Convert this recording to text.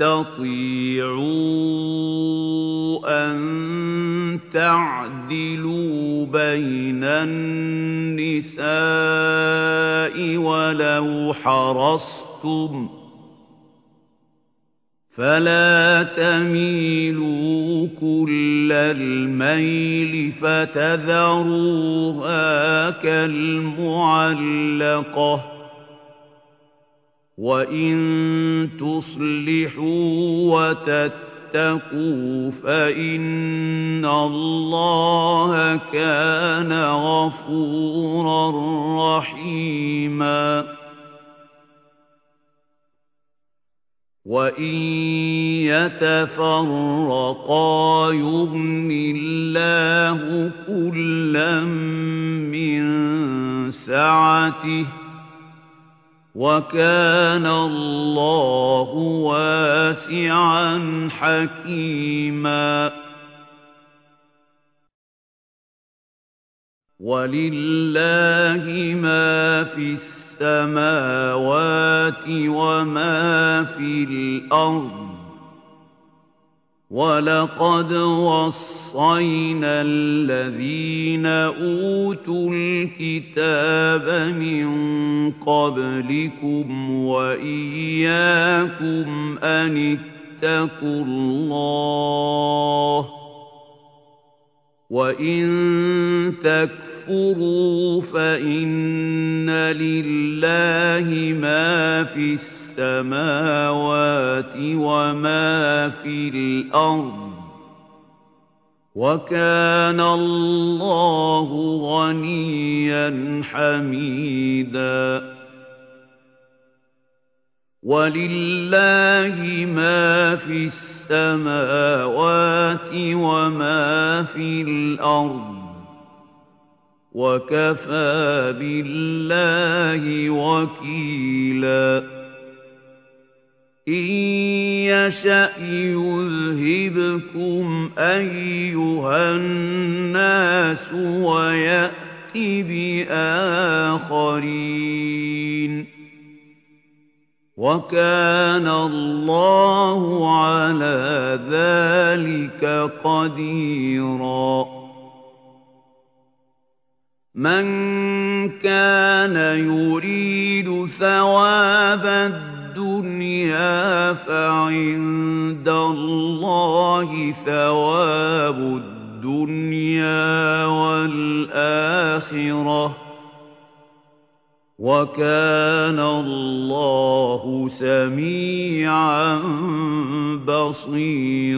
تَسْتَطِيعُوا أَن تَعْدِلُوا بَيْنَ النِّسَاءِ وَلَوْ حَرَصْتُمْ ۖ فَلَا تَمِيلُوا كُلَّ الْمَيْلِ فَتَذَرُوهَا كَالْمُعَلَّقَةِ ۚ وَإِن تُصْلِحُوا وَتَتَّقُوا فَإِنَّ اللَّهَ كَانَ غَفُورًا رَّحِيمًا وَإِن يَتَفَرَّقَا يُغْنِ اللَّهُ كُلًّا مِّن سَعَتِهِ ۚ وَكَانَ اللَّهُ وَاسِعًا حَكِيمًا. وَلِلَّهِ مَا فِي السَّمَاوَاتِ وَمَا فِي الْأَرْضِ ۗ. وَلَقَدْ وَصَّيْنَا الَّذِينَ أُوتُوا الْكِتَابَ مِن قَبْلِكُمْ وَإِيَّاكُمْ أَنِ اتَّقُوا اللَّهَ ۚ وَإِن تَكْفُرُوا فَإِنَّ لِلَّهِ مَا فِي السَّمَاوَاتِ وَمَا فِي الْأَرْضِ ۚ وَكَانَ اللَّهُ غَنِيًّا حَمِيدًا. وَلِلَّهِ مَا فِي السَّمَاوَاتِ وَمَا فِي الْأَرْضِ ۚ. وَكَفَىٰ بِاللَّهِ وَكِيلًا. إِن يَشَأْ يُذْهِبْكُمْ أَيُّهَا النَّاسُ وَيَأْتِ بِآخَرِينَ وَكَانَ اللَّهُ عَلَىٰ ذَٰلِكَ قَدِيرًا مَن كَانَ يُرِيدُ ثَوَابَ الدُّنْيَا فَعِندَ اللَّهِ ثَوَابُ الدُّنْيَا وَالْآخِرَةِ ۚ وَكَانَ اللَّهُ سَمِيعًا بَصِيرًا